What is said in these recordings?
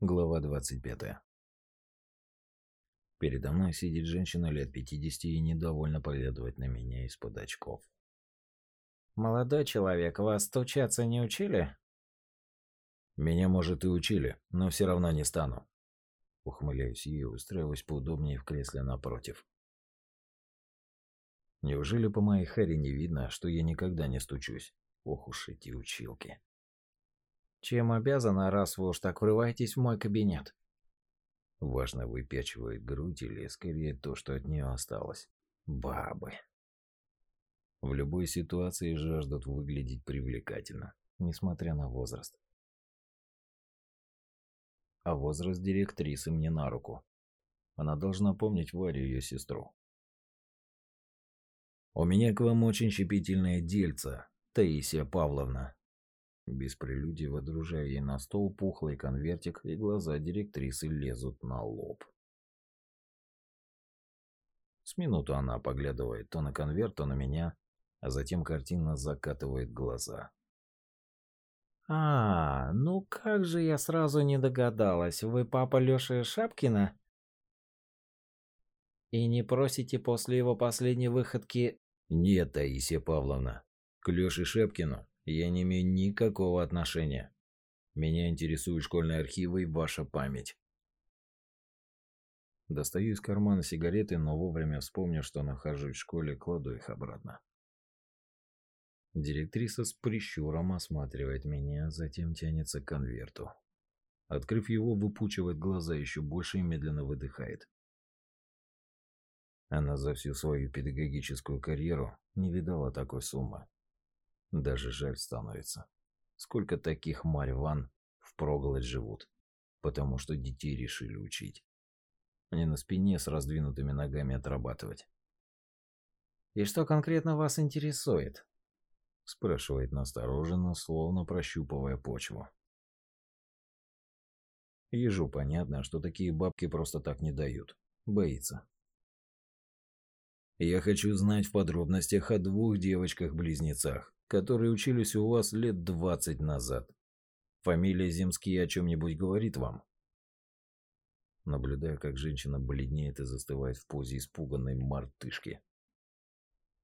Глава 25. Передо мной сидит женщина лет 50 и недовольно поглядывает на меня из-под очков. «Молодой человек, вас стучаться не учили?» «Меня, может, и учили, но все равно не стану». Ухмыляюсь и устраиваюсь поудобнее в кресле напротив. Неужели по моей харе не видно, что я никогда не стучусь? Ох уж эти училки. Чем обязана, раз вы уж так врываетесь в мой кабинет? Важно выпячивает грудь или скорее то, что от нее осталось. Бабы. В любой ситуации жаждут выглядеть привлекательно, несмотря на возраст. А возраст директрисы мне на руку. Она должна помнить Варю ее сестру. У меня к вам очень щепетильное дельце, Таисия Павловна. Без прелюдий водружаю ей на стол пухлый конвертик, и глаза директрисы лезут на лоб. С минуту она поглядывает то на конверт, то на меня, а затем картинно закатывает глаза. «А, ну как же я сразу не догадалась, вы папа Лёши Шапкина?» «И не просите после его последней выходки...» «Нет, Таисия Павловна, к Лёше Шапкину я не имею никакого отношения. Меня интересуют школьные архивы и ваша память. Достаю из кармана сигареты, но вовремя вспомнив, что нахожусь в школе, кладу их обратно. Директриса с прищуром осматривает меня, затем тянется к конверту. Открыв его, выпучивает глаза еще больше и медленно выдыхает. Она за всю свою педагогическую карьеру не видала такой суммы. Даже жаль становится. Сколько таких марь ван впроголодь живут, потому что детей решили учить. Они на спине с раздвинутыми ногами отрабатывать. «И что конкретно вас интересует?» спрашивает настороженно, словно прощупывая почву. Ежу понятно, что такие бабки просто так не дают. Боится. Я хочу знать в подробностях о двух девочках-близнецах, которые учились у вас лет двадцать назад. Фамилия Земские о чем-нибудь говорит вам? Наблюдаю, как женщина бледнеет и застывает в позе испуганной мартышки.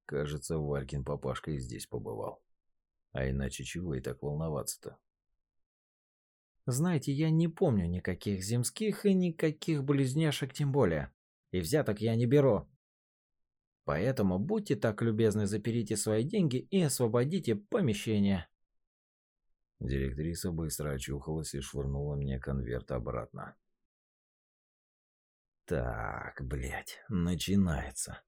Кажется, Валькин папашка и здесь побывал. А иначе чего и так волноваться-то? Знаете, я не помню никаких земских и никаких близняшек тем более. И взяток я не беру. Поэтому будьте так любезны, заперите свои деньги и освободите помещение. Директриса быстро очухалась и швырнула мне конверт обратно. Так, блядь, начинается.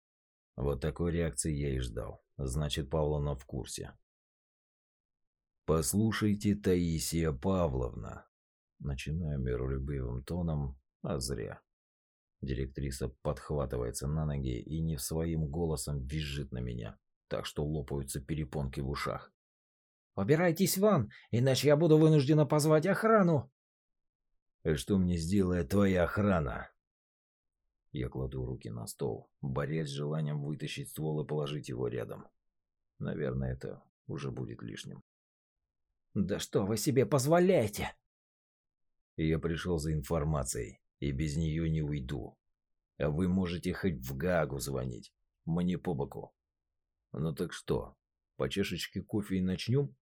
Вот такой реакции я и ждал. Значит, Павловна в курсе. Послушайте, Таисия Павловна. Начинаю миролюбивым тоном, а зря. Директриса подхватывается на ноги и не своим голосом визжит на меня, так что лопаются перепонки в ушах. «Убирайтесь вон, иначе я буду вынуждена позвать охрану!» «И что мне сделает твоя охрана?» Я кладу руки на стол, борясь с желанием вытащить ствол и положить его рядом. Наверное, это уже будет лишним. «Да что вы себе позволяете?» Я пришел за информацией и без нее не уйду. А вы можете хоть в Гагу звонить, мне по боку. Ну так что, по чашечке кофе и начнем?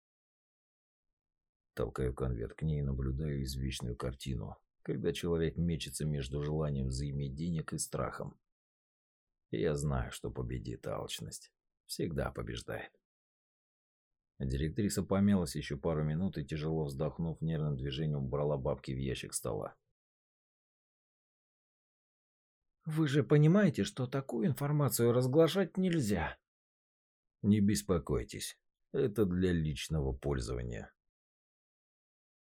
Толкаю конверт к ней и наблюдаю извечную картину, когда человек мечется между желанием заиметь денег и страхом. я знаю, что победит алчность. Всегда побеждает. Директриса помялась еще пару минут и, тяжело вздохнув, нервным движением убрала бабки в ящик стола. Вы же понимаете, что такую информацию разглашать нельзя. Не беспокойтесь. Это для личного пользования.